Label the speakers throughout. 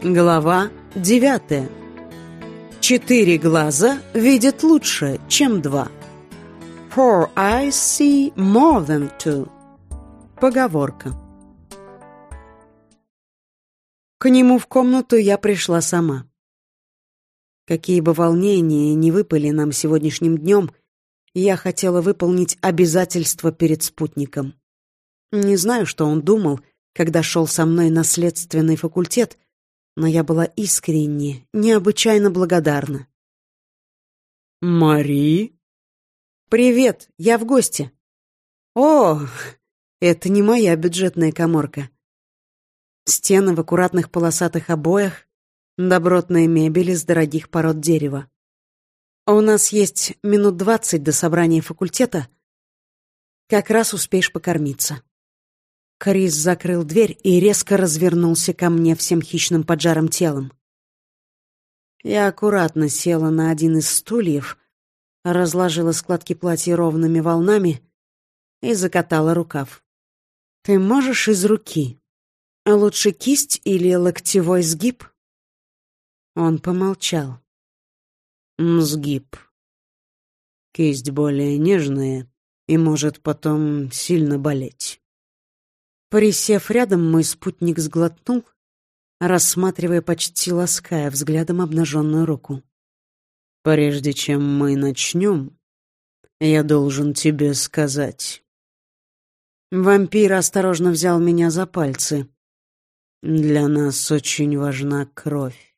Speaker 1: Глава девятая. Четыре глаза видят лучше, чем два. Four eyes see more than two. Поговорка. К нему в комнату я пришла сама. Какие бы волнения не выпали нам сегодняшним днем, я хотела выполнить обязательства перед спутником. Не знаю, что он думал, когда шел со мной на следственный факультет, но я была искренне, необычайно благодарна.
Speaker 2: «Мари?»
Speaker 1: «Привет, я в гости». «О, это не моя бюджетная коморка». Стены в аккуратных полосатых обоях, добротная мебель из дорогих пород дерева. У нас есть минут двадцать до собрания факультета. Как раз успеешь покормиться. Крис закрыл дверь и резко развернулся ко мне всем хищным поджаром телом. Я аккуратно села на один из стульев, разложила складки платья ровными волнами и закатала рукав. «Ты можешь из руки? А лучше кисть или локтевой сгиб?» Он помолчал.
Speaker 2: «Сгиб. Кисть более нежная и может потом сильно болеть».
Speaker 1: Присев рядом, мой спутник сглотнул, рассматривая почти лаская взглядом обнаженную руку.
Speaker 2: «Прежде чем мы начнем, я должен тебе сказать».
Speaker 1: Вампир осторожно взял меня за пальцы.
Speaker 2: «Для нас очень важна кровь.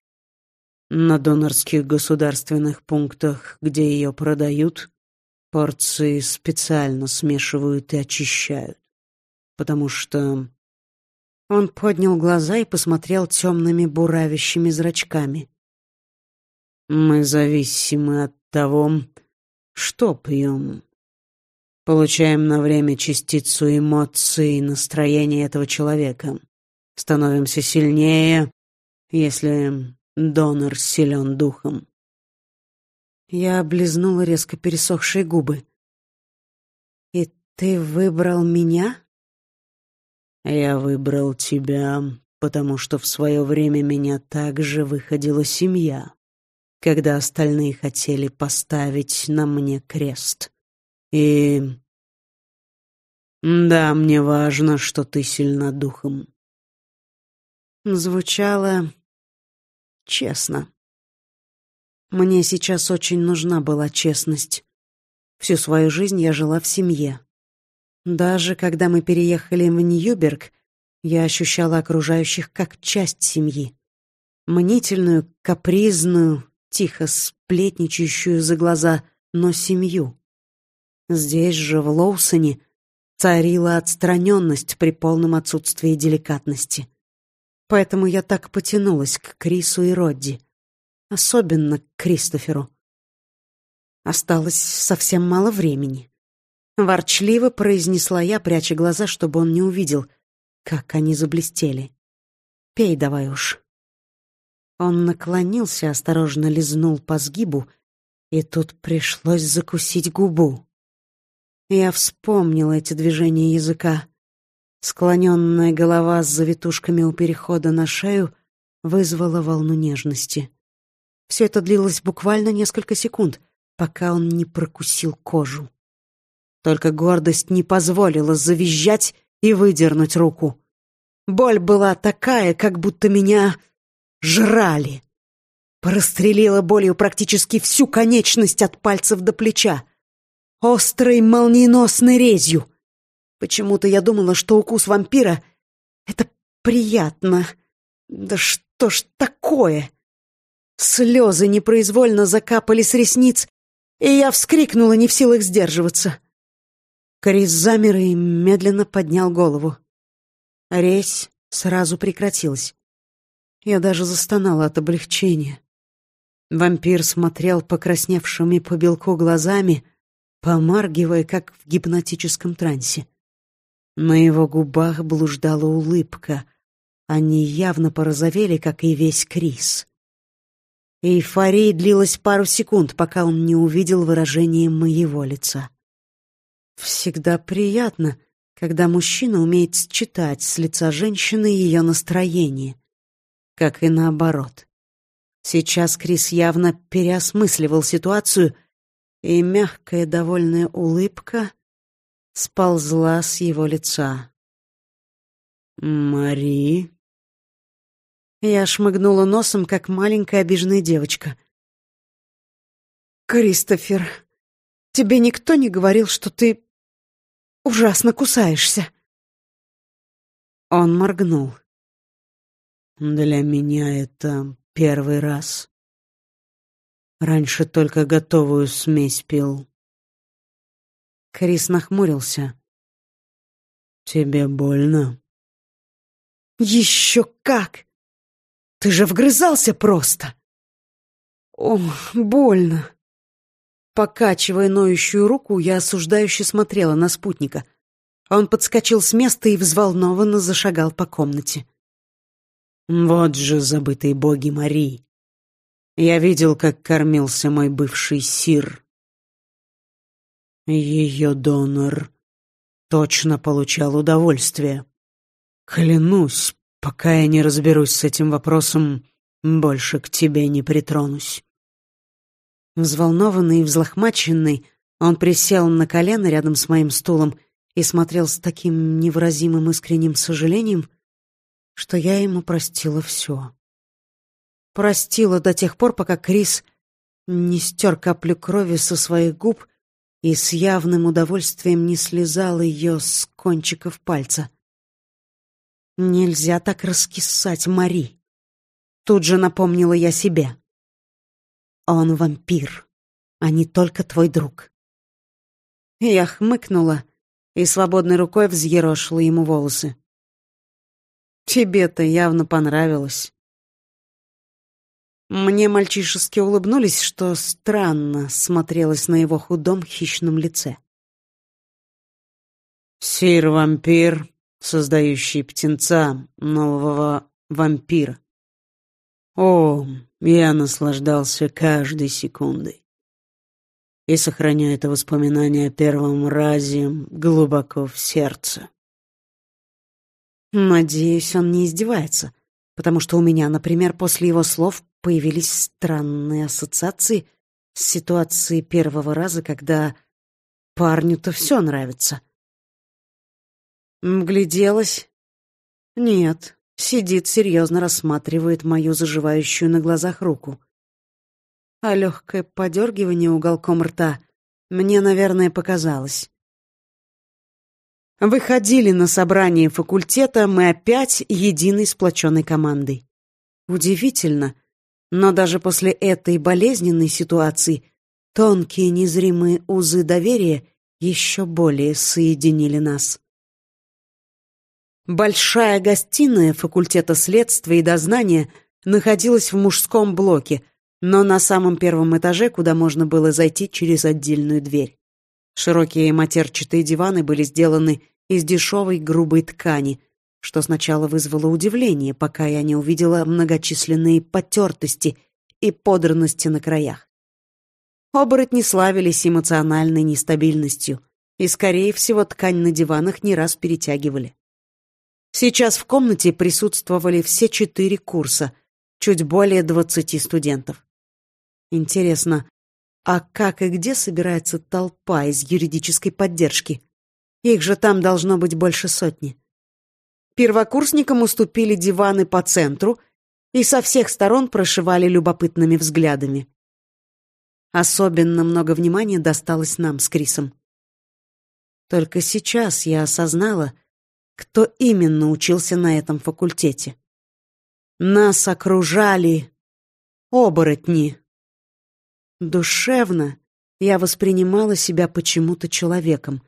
Speaker 2: На донорских государственных пунктах, где ее продают, порции специально смешивают и очищают потому что...»
Speaker 1: Он поднял глаза и посмотрел темными буравящими зрачками.
Speaker 2: «Мы зависимы от того, что пьем. Получаем на время частицу эмоций и настроения этого человека. Становимся сильнее, если донор силен духом».
Speaker 1: Я облизнула резко пересохшие губы. «И ты выбрал меня?»
Speaker 2: Я выбрал тебя, потому что в свое время меня также выходила семья, когда остальные хотели поставить на мне крест. И... Да, мне важно, что ты сильна духом.
Speaker 1: Звучало честно. Мне сейчас очень нужна была честность. Всю свою жизнь я жила в семье. Даже когда мы переехали в Ньюберг, я ощущала окружающих как часть семьи. Мнительную, капризную, тихо сплетничающую за глаза, но семью. Здесь же, в Лоусоне, царила отстраненность при полном отсутствии деликатности. Поэтому я так потянулась к Крису и Родди. Особенно к Кристоферу. Осталось совсем мало времени. Ворчливо произнесла я, пряча глаза, чтобы он не увидел, как они заблестели. «Пей давай уж». Он наклонился, осторожно лизнул по сгибу, и тут пришлось закусить губу. Я вспомнила эти движения языка. Склоненная голова с завитушками у перехода на шею вызвала волну нежности. Все это длилось буквально несколько секунд, пока он не прокусил кожу. Только гордость не позволила завизжать и выдернуть руку. Боль была такая, как будто меня жрали. Прострелила болью практически всю конечность от пальцев до плеча. Острой молниеносной резью. Почему-то я думала, что укус вампира — это приятно. Да что ж такое? Слезы непроизвольно закапали с ресниц, и я вскрикнула, не в силах сдерживаться. Крис замер и медленно поднял голову. Резь сразу прекратилась. Я даже застонала от облегчения. Вампир смотрел покрасневшими по белку глазами, помаргивая, как в гипнотическом трансе. На его губах блуждала улыбка. Они явно порозовели, как и весь Крис. Эйфория длилась пару секунд, пока он не увидел выражение моего лица. Всегда приятно, когда мужчина умеет считать с лица женщины ее настроение. как и наоборот. Сейчас Крис явно переосмысливал ситуацию, и мягкая довольная улыбка сползла с его лица.
Speaker 2: «Мари?»
Speaker 1: Я шмыгнула носом, как маленькая обиженная девочка. «Кристофер, тебе никто не говорил, что ты ужасно кусаешься?» Он моргнул.
Speaker 2: «Для меня это первый раз. Раньше только готовую смесь пил».
Speaker 1: Крис нахмурился.
Speaker 2: «Тебе больно?»
Speaker 1: «Еще как! Ты же вгрызался просто!» «О, больно!» Покачивая ноющую руку, я осуждающе смотрела на спутника. Он подскочил с места и взволнованно зашагал по комнате.
Speaker 2: «Вот же забытые боги Мари! Я видел, как кормился мой бывший сир. Ее донор точно получал удовольствие. Клянусь, пока я не разберусь с этим вопросом, больше к тебе не притронусь.
Speaker 1: Взволнованный и взлохмаченный, он присел на колено рядом с моим стулом и смотрел с таким невыразимым искренним сожалением, что я ему простила все. Простила до тех пор, пока Крис не стер каплю крови со своих губ и с явным удовольствием не слезал ее с кончиков пальца. Нельзя так раскисать, Мари. Тут же напомнила я себе. Он вампир, а не только твой друг. Я хмыкнула и свободной рукой взъерошила ему волосы. Тебе-то явно понравилось. Мне мальчишески улыбнулись, что странно смотрелось на его худом хищном лице.
Speaker 2: «Сир-вампир создающий птенца нового вампира. О, я наслаждался каждой секундой. И сохраняю это воспоминание о первом разе глубоко в сердце.
Speaker 1: Надеюсь, он не издевается, потому что у меня, например, после его слов появились странные ассоциации с ситуацией первого раза, когда парню-то все нравится. Вгляделась. Нет, сидит, серьезно рассматривает мою заживающую на глазах руку. А легкое подергивание уголком рта мне, наверное, показалось. Выходили на собрание факультета мы опять единой сплоченной командой. Удивительно, но даже после этой болезненной ситуации тонкие незримые узы доверия еще более соединили нас. Большая гостиная факультета следствия и дознания находилась в мужском блоке, но на самом первом этаже, куда можно было зайти через отдельную дверь. Широкие матерчатые диваны были сделаны из дешевой грубой ткани, что сначала вызвало удивление, пока я не увидела многочисленные потертости и подранности на краях. Оборотни славились эмоциональной нестабильностью, и, скорее всего, ткань на диванах не раз перетягивали. Сейчас в комнате присутствовали все четыре курса, чуть более двадцати студентов. Интересно, а как и где собирается толпа из юридической поддержки? Их же там должно быть больше сотни. Первокурсникам уступили диваны по центру и со всех сторон прошивали любопытными взглядами. Особенно много внимания досталось нам с Крисом. Только сейчас я осознала, кто именно учился на этом факультете. Нас окружали оборотни. Душевно я воспринимала себя почему-то человеком.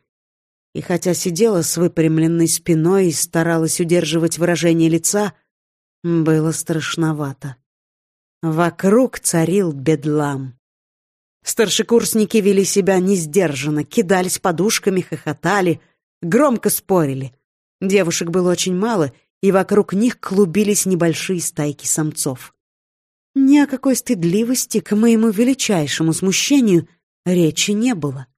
Speaker 1: И хотя сидела с выпрямленной спиной и старалась удерживать выражение лица, было страшновато. Вокруг царил бедлам. Старшекурсники вели себя несдержанно, кидались подушками, хохотали, громко спорили — Девушек было очень мало, и вокруг них клубились небольшие стайки самцов. Ни о какой стыдливости, к моему величайшему смущению, речи не было.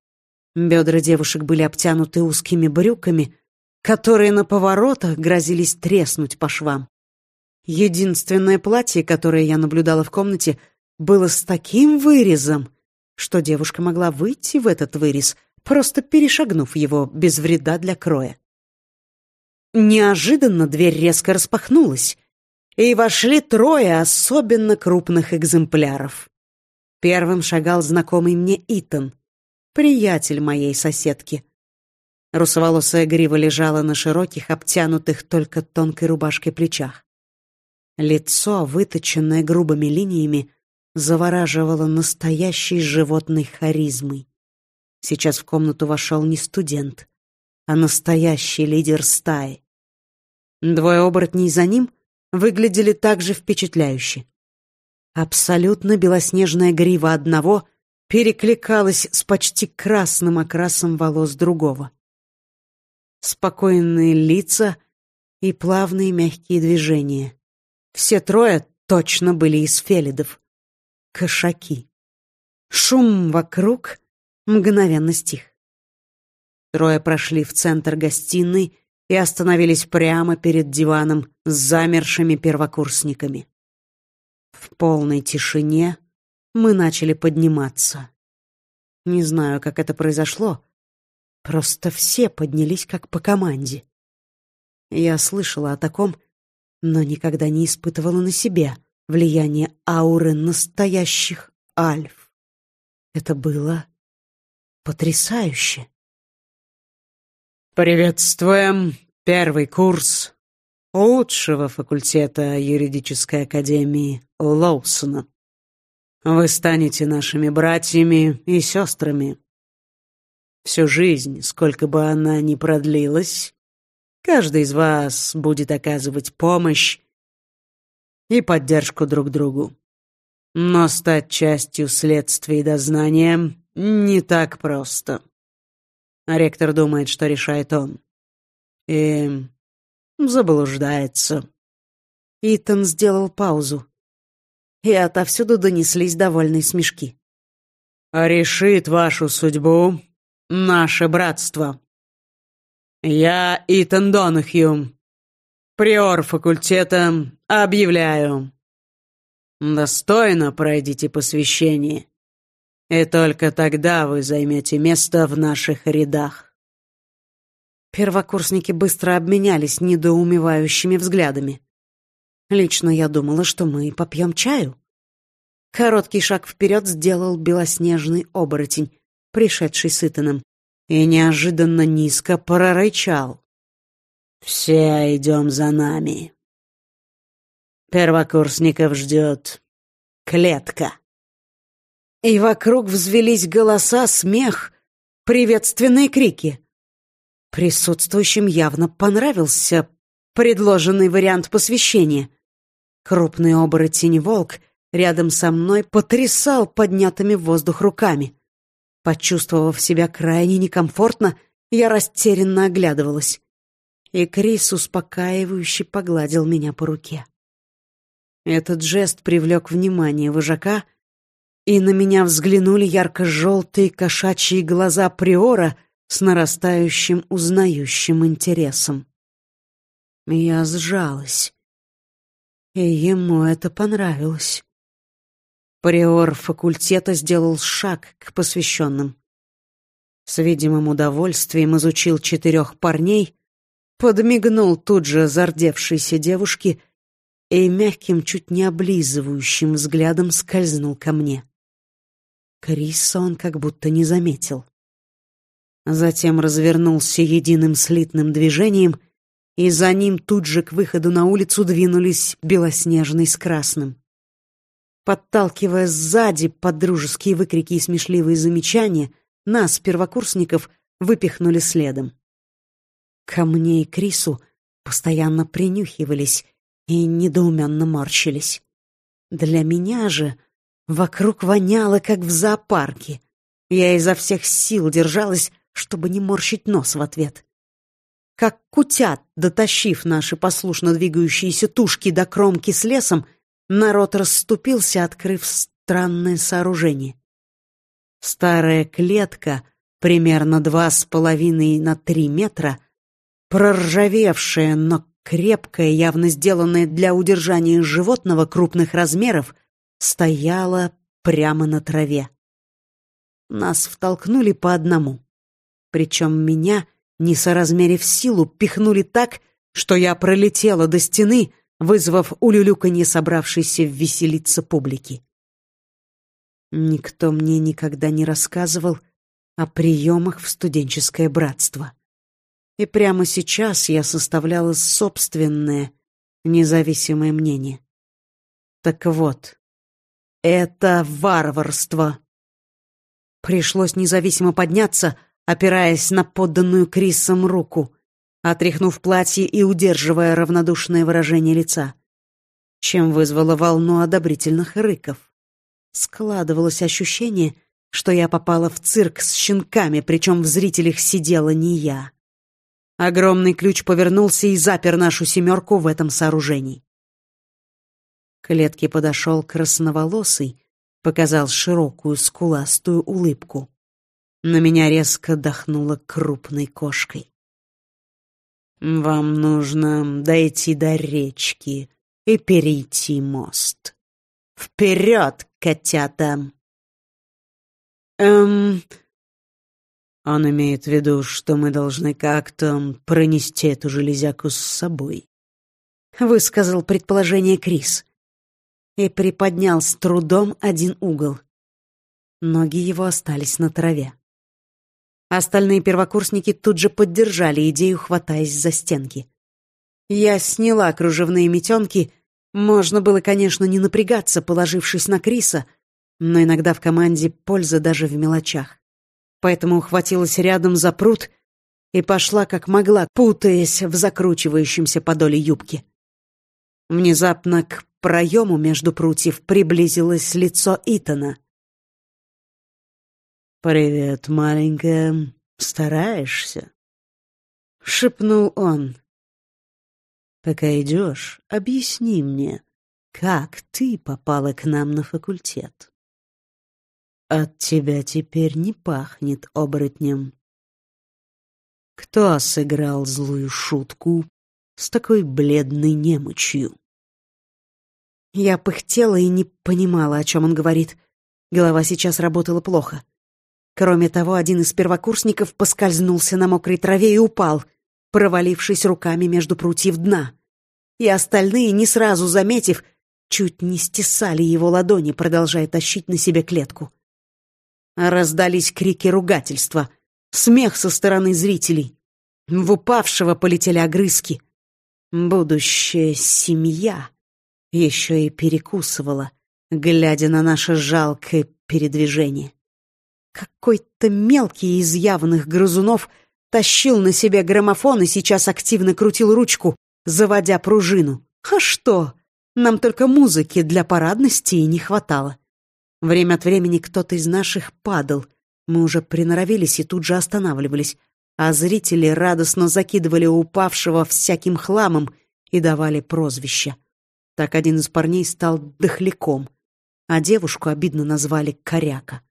Speaker 1: Бедра девушек были обтянуты узкими брюками, которые на поворотах грозились треснуть по швам. Единственное платье, которое я наблюдала в комнате, было с таким вырезом, что девушка могла выйти в этот вырез, просто перешагнув его без вреда для кроя. Неожиданно дверь резко распахнулась, и вошли трое особенно крупных экземпляров. Первым шагал знакомый мне Итан, приятель моей соседки. Русоволосая грива лежала на широких, обтянутых только тонкой рубашкой плечах. Лицо, выточенное грубыми линиями, завораживало настоящей животной харизмой. Сейчас в комнату вошел не студент, а настоящий лидер стаи. Двое оборотней за ним выглядели также впечатляюще. Абсолютно белоснежная грива одного перекликалась с почти красным окрасом волос другого. Спокойные лица и плавные мягкие движения. Все трое точно были из фелидов. Кошаки. Шум вокруг мгновенно стих. Трое прошли в центр гостиной и остановились прямо перед диваном с замершими первокурсниками. В полной тишине мы начали подниматься. Не знаю, как это произошло, просто все поднялись как по команде. Я слышала о таком но никогда не испытывала на себе влияние ауры настоящих альф. Это было потрясающе.
Speaker 2: «Приветствуем первый курс лучшего факультета юридической академии Лоусона. Вы станете нашими братьями и сестрами. Всю жизнь, сколько бы она ни продлилась, Каждый из вас будет оказывать помощь и поддержку друг другу. Но стать частью следствия и дознания не так просто. Ректор думает, что решает он. И заблуждается.
Speaker 1: Итан сделал паузу. И отовсюду донеслись довольные смешки.
Speaker 2: «Решит вашу судьбу наше братство», «Я Итан Донахью, приор факультета, объявляю. Достойно пройдите посвящение, и только тогда вы займете место в наших рядах».
Speaker 1: Первокурсники быстро обменялись недоумевающими взглядами. Лично я думала, что мы попьем чаю. Короткий шаг вперед сделал белоснежный оборотень, пришедший с Итаном и неожиданно низко прорычал. «Все идем за нами. Первокурсников ждет клетка». И вокруг взвелись голоса, смех, приветственные крики. Присутствующим явно понравился предложенный вариант посвящения. Крупный оборотень-волк рядом со мной потрясал поднятыми в воздух руками. Почувствовав себя крайне некомфортно, я растерянно оглядывалась. И Крис успокаивающе погладил меня по руке. Этот жест привлек внимание вожака, и на меня взглянули ярко-желтые кошачьи глаза Приора с нарастающим узнающим интересом. Я сжалась, и ему это понравилось. Приор факультета сделал шаг к посвященным. С видимым удовольствием изучил четырех парней, подмигнул тут же зардевшейся девушке и мягким, чуть не облизывающим взглядом скользнул ко мне. Криса он как будто не заметил. Затем развернулся единым слитным движением, и за ним тут же к выходу на улицу двинулись белоснежный с красным. Подталкивая сзади под дружеские выкрики и смешливые замечания, нас, первокурсников, выпихнули следом. Ко мне и Крису постоянно принюхивались и недоуменно морщились. Для меня же вокруг воняло, как в зоопарке. Я изо всех сил держалась, чтобы не морщить нос в ответ. Как кутят, дотащив наши послушно двигающиеся тушки до кромки с лесом, народ расступился, открыв странное сооружение. Старая клетка, примерно два с половиной на три метра, проржавевшая, но крепкая, явно сделанная для удержания животного крупных размеров, стояла прямо на траве. Нас втолкнули по одному. Причем меня, не соразмерив силу, пихнули так, что я пролетела до стены, вызвав улюлюканье собравшейся веселиться публики. Никто мне никогда не рассказывал о приемах в студенческое братство. И прямо сейчас я составляла собственное, независимое мнение. Так вот, это варварство. Пришлось независимо подняться, опираясь на подданную Крисом руку, отряхнув платье и удерживая равнодушное выражение лица, чем вызвало волну одобрительных рыков. Складывалось ощущение, что я попала в цирк с щенками, причем в зрителях сидела не я. Огромный ключ повернулся и запер нашу семерку в этом сооружении. Клетке подошел красноволосый, показал широкую скуластую улыбку. На меня резко дохнуло крупной кошкой. «Вам нужно дойти до речки и перейти мост. Вперед, котята!» «Эм...» Он имеет в виду, что мы должны как-то пронести эту железяку с собой. Высказал предположение Крис. И приподнял с трудом один угол. Ноги его остались на траве. Остальные первокурсники тут же поддержали идею, хватаясь за стенки. Я сняла кружевные метенки. Можно было, конечно, не напрягаться, положившись на Криса, но иногда в команде польза даже в мелочах поэтому ухватилась рядом за пруд и пошла как могла, путаясь в закручивающемся подоле юбки. Внезапно к проему между прутьев приблизилось лицо Итана. «Привет, маленькая. Стараешься?» — шепнул он. «Пока идешь, объясни мне, как ты попала к нам на факультет?» От тебя теперь не пахнет оборотнем. Кто сыграл злую шутку с такой бледной немочью? Я пыхтела и не понимала, о чем он говорит. Голова сейчас работала плохо. Кроме того, один из первокурсников поскользнулся на мокрой траве и упал, провалившись руками между прутьев дна. И остальные, не сразу заметив, чуть не стесали его ладони, продолжая тащить на себе клетку. Раздались крики ругательства, смех со стороны зрителей. В упавшего полетели огрызки. Будущая семья еще и перекусывала, глядя на наше жалкое передвижение. Какой-то мелкий из явных грызунов тащил на себе граммофон и сейчас активно крутил ручку, заводя пружину. А что? Нам только музыки для парадности и не хватало. Время от времени кто-то из наших падал. Мы уже приноровились и тут же останавливались, а зрители радостно закидывали упавшего всяким хламом и давали прозвища. Так один из парней стал дохляком, а девушку обидно назвали Коряка.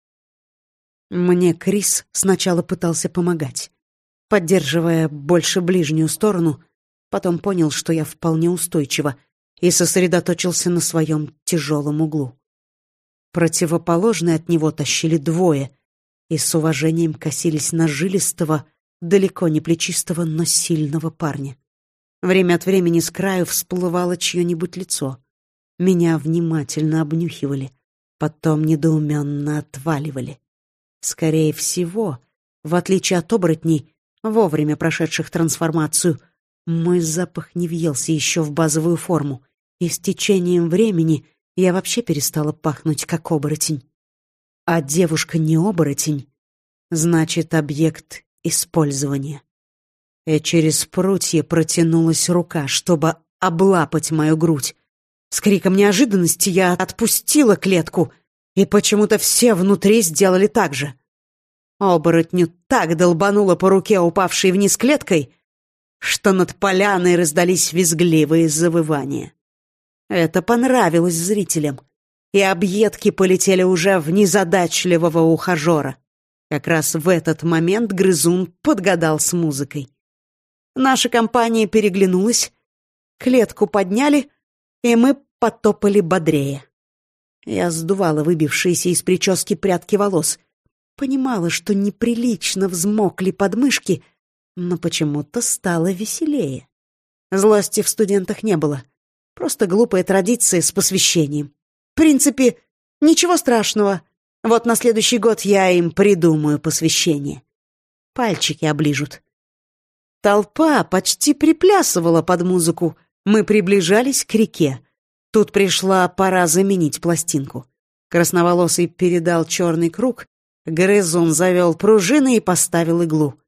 Speaker 1: Мне Крис сначала пытался помогать, поддерживая больше ближнюю сторону, потом понял, что я вполне устойчива, и сосредоточился на своем тяжелом углу. Противоположные от него тащили двое и с уважением косились на жилистого, далеко не плечистого, но сильного парня. Время от времени с краю всплывало чье-нибудь лицо. Меня внимательно обнюхивали, потом недоуменно отваливали. Скорее всего, в отличие от оборотней, вовремя прошедших трансформацию, мой запах не въелся еще в базовую форму, и с течением времени я вообще перестала пахнуть как оборотень. А девушка не оборотень, значит, объект использования. И через прутье протянулась рука, чтобы облапать мою грудь. С криком неожиданности я отпустила клетку, и почему-то все внутри сделали так же. Оборотню так долбануло по руке, упавшей вниз клеткой, что над поляной раздались визгливые завывания. Это понравилось зрителям, и объедки полетели уже в незадачливого ухажера. Как раз в этот момент грызун подгадал с музыкой. Наша компания переглянулась, Клетку подняли, и мы потопали бодрее. Я сдувала выбившиеся из прически прядки волос. Понимала, что неприлично взмокли подмышки, но почему-то стало веселее. Злости в студентах не было. Просто глупая традиция с посвящением. В принципе, ничего страшного. Вот на следующий год я им придумаю посвящение. Пальчики оближут. Толпа почти приплясывала под музыку. Мы приближались к реке. Тут пришла пора заменить пластинку. Красноволосый передал черный круг, Грызун завел пружины и поставил иглу.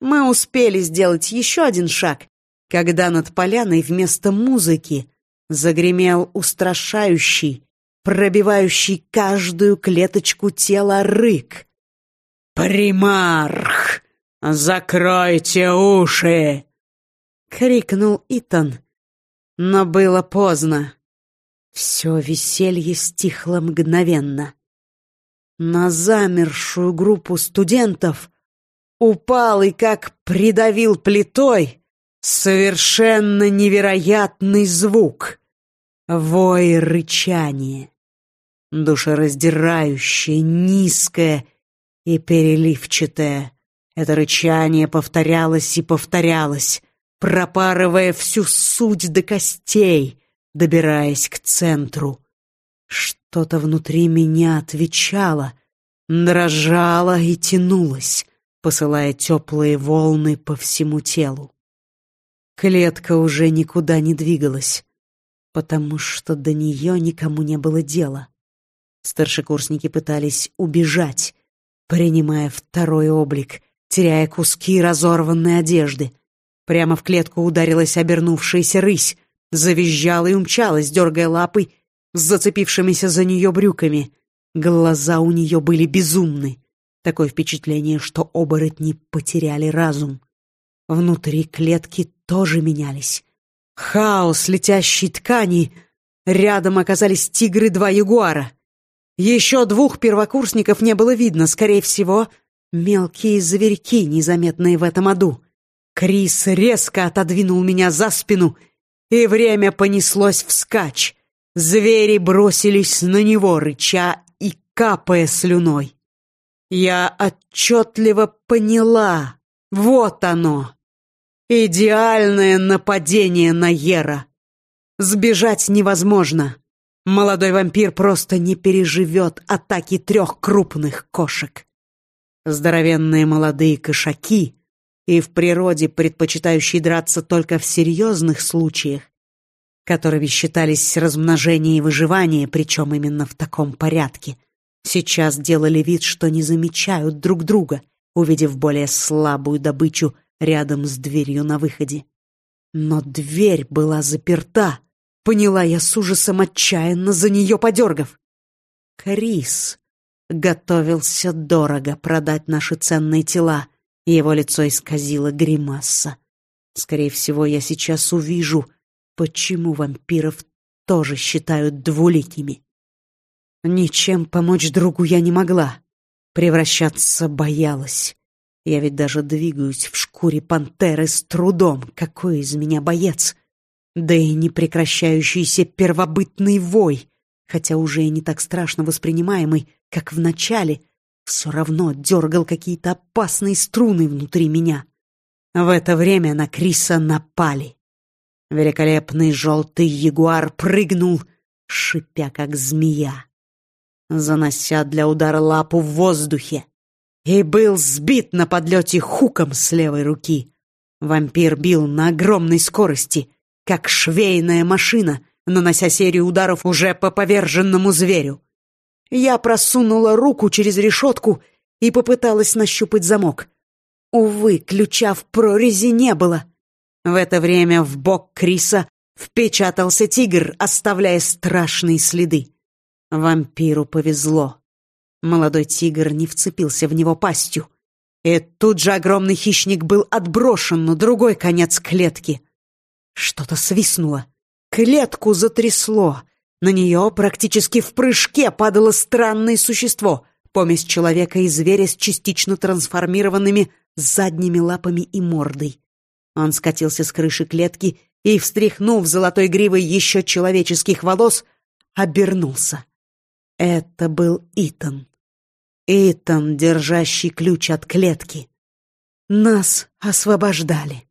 Speaker 1: Мы успели сделать еще один шаг, когда над поляной вместо музыки загремел устрашающий, пробивающий каждую клеточку тела рык. «Примарх, закройте уши!» — крикнул Итан. Но было поздно. Все веселье стихло мгновенно. На замершую группу студентов упал и как придавил плитой совершенно невероятный звук. Вой рычание. Душераздирающее, низкое и переливчатое. Это рычание повторялось и повторялось, пропарывая всю суть до костей, добираясь к центру. Что-то внутри меня отвечало, дрожало и тянулось, посылая теплые волны по всему телу. Клетка уже никуда не двигалась, потому что до нее никому не было дела. Старшекурсники пытались убежать, принимая второй облик, теряя куски разорванной одежды. Прямо в клетку ударилась обернувшаяся рысь, завизжала и умчалась, дергая лапой с зацепившимися за нее брюками. Глаза у нее были безумны. Такое впечатление, что оборотни потеряли разум. Внутри клетки тоже менялись. Хаос летящей ткани. Рядом оказались тигры два ягуара. Еще двух первокурсников не было видно, скорее всего, мелкие зверьки, незаметные в этом аду. Крис резко отодвинул меня за спину, и время понеслось вскачь. Звери бросились на него, рыча и капая слюной. Я отчетливо поняла. Вот оно. Идеальное нападение на Ера. Сбежать невозможно. Молодой вампир просто не переживет атаки трех крупных кошек. Здоровенные молодые кошаки и в природе предпочитающие драться только в серьезных случаях, которыми считались размножение и выживание, причем именно в таком порядке, сейчас делали вид, что не замечают друг друга, увидев более слабую добычу рядом с дверью на выходе. Но дверь была заперта, поняла я с ужасом отчаянно за нее подергав. Крис готовился дорого продать наши ценные тела, его лицо исказило гримаса. Скорее всего, я сейчас увижу — Почему вампиров тоже считают двуликими? Ничем помочь другу я не могла. Превращаться боялась. Я ведь даже двигаюсь в шкуре пантеры с трудом. Какой из меня боец? Да и непрекращающийся первобытный вой, хотя уже и не так страшно воспринимаемый, как в начале, все равно дергал какие-то опасные струны внутри меня. В это время на Криса напали. Великолепный желтый ягуар прыгнул, шипя как змея, занося для удара лапу в воздухе, и был сбит на подлете хуком с левой руки. Вампир бил на огромной скорости, как швейная машина, нанося серию ударов уже по поверженному зверю. Я просунула руку через решетку и попыталась нащупать замок. Увы, ключа в прорези не было. В это время в бок Криса впечатался тигр, оставляя страшные следы. Вампиру повезло. Молодой тигр не вцепился в него пастью. И тут же огромный хищник был отброшен на другой конец клетки. Что-то свистнуло. Клетку затрясло. На нее практически в прыжке падало странное существо, помесь человека и зверя с частично трансформированными задними лапами и мордой. Он скатился с крыши клетки и, встряхнув золотой гривой еще человеческих волос, обернулся. Это был Итан. Итан, держащий ключ от клетки. Нас освобождали.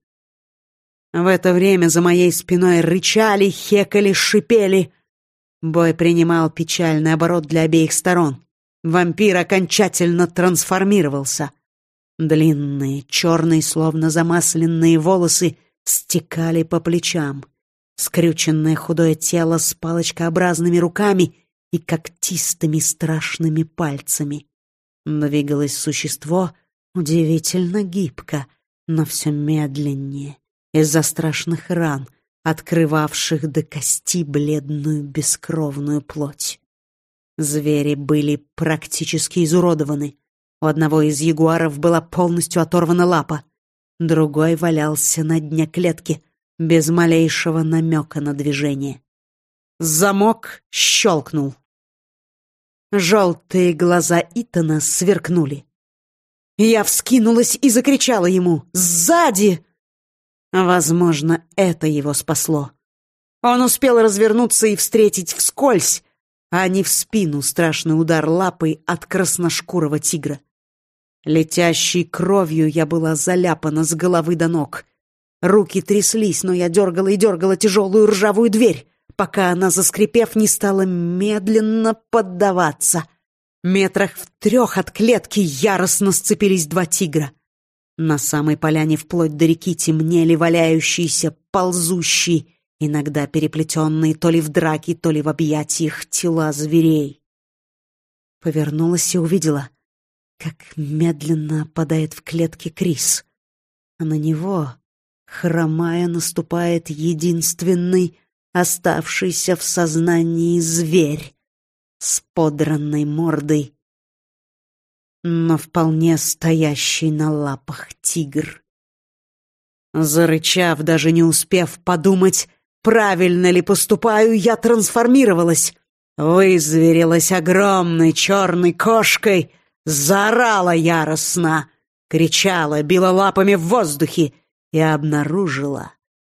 Speaker 1: В это время за моей спиной рычали, хекали, шипели. Бой принимал печальный оборот для обеих сторон. Вампир окончательно трансформировался. Длинные, черные, словно замасленные волосы стекали по плечам. Скрюченное худое тело с палочкообразными руками и когтистыми страшными пальцами. Двигалось существо удивительно гибко, но все медленнее из-за страшных ран, открывавших до кости бледную бескровную плоть. Звери были практически изуродованы. У одного из ягуаров была полностью оторвана лапа, другой валялся на дне клетки, без малейшего намека на движение. Замок щелкнул. Желтые глаза Итана сверкнули. Я вскинулась и закричала ему «Сзади!» Возможно, это его спасло. Он успел развернуться и встретить вскользь, а не в спину страшный удар лапой от красношкурого тигра. Летящей кровью я была заляпана с головы до ног. Руки тряслись, но я дергала и дергала тяжелую ржавую дверь, пока она, заскрипев, не стала медленно поддаваться. Метрах в трех от клетки яростно сцепились два тигра. На самой поляне вплоть до реки темнели валяющиеся, ползущие, иногда переплетенные то ли в драке, то ли в объятиях тела зверей. Повернулась и увидела, как медленно опадает в клетке Крис, а на него, хромая, наступает единственный оставшийся в сознании зверь с подранной мордой но вполне стоящий на лапах тигр. Зарычав, даже не успев подумать, правильно ли поступаю, я трансформировалась, вызверилась огромной черной кошкой, заорала яростно, кричала, била лапами в воздухе и обнаружила,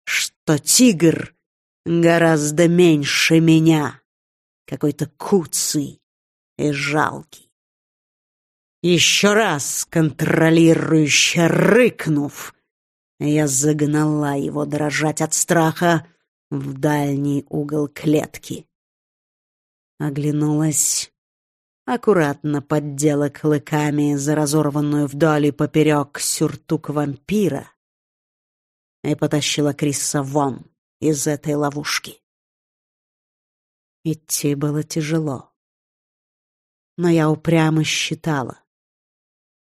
Speaker 1: что тигр гораздо меньше меня, какой-то куцый и жалкий. Еще раз контролирующе рыкнув, я загнала его дрожать от страха в дальний угол клетки. Оглянулась, аккуратно поддела клыками за разорванную вдоль и поперек сюртук вампира и потащила Криса вон из этой ловушки. Идти было тяжело, но я упрямо считала,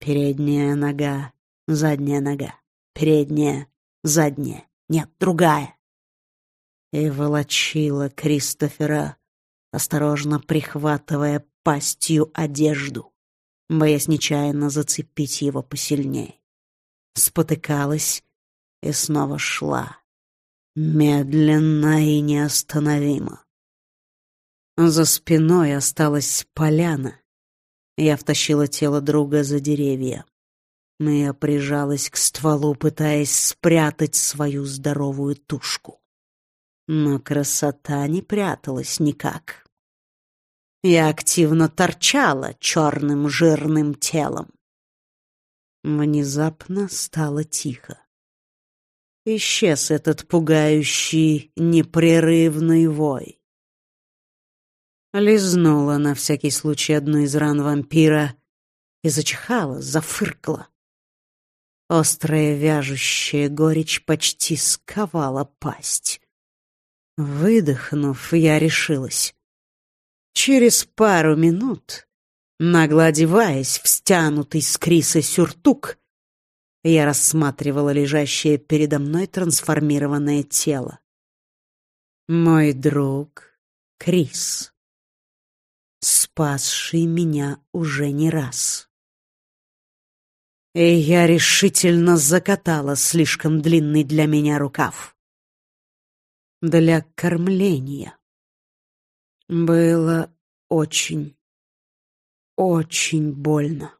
Speaker 1: Передняя нога, задняя нога, передняя, задняя, нет, другая. И волочила Кристофера, осторожно прихватывая пастью одежду, боясь нечаянно зацепить его посильнее. Спотыкалась и снова шла, медленно и неостановимо. За спиной осталась поляна, я втащила тело друга за деревья. Я прижалась к стволу, пытаясь спрятать свою здоровую тушку. Но красота не пряталась никак. Я активно торчала черным жирным телом. Внезапно стало тихо. Исчез этот пугающий непрерывный вой. Лизнула на всякий случай одну из ран вампира и зачихала, зафыркала. Острая вяжущая горечь почти сковала пасть. Выдохнув, я решилась. Через пару минут, нагло одеваясь в стянутый с Криса сюртук, я рассматривала лежащее передо мной трансформированное тело. Мой друг Крис спасший меня уже не раз. И я решительно закатала слишком длинный для меня рукав. Для кормления. Было очень, очень больно.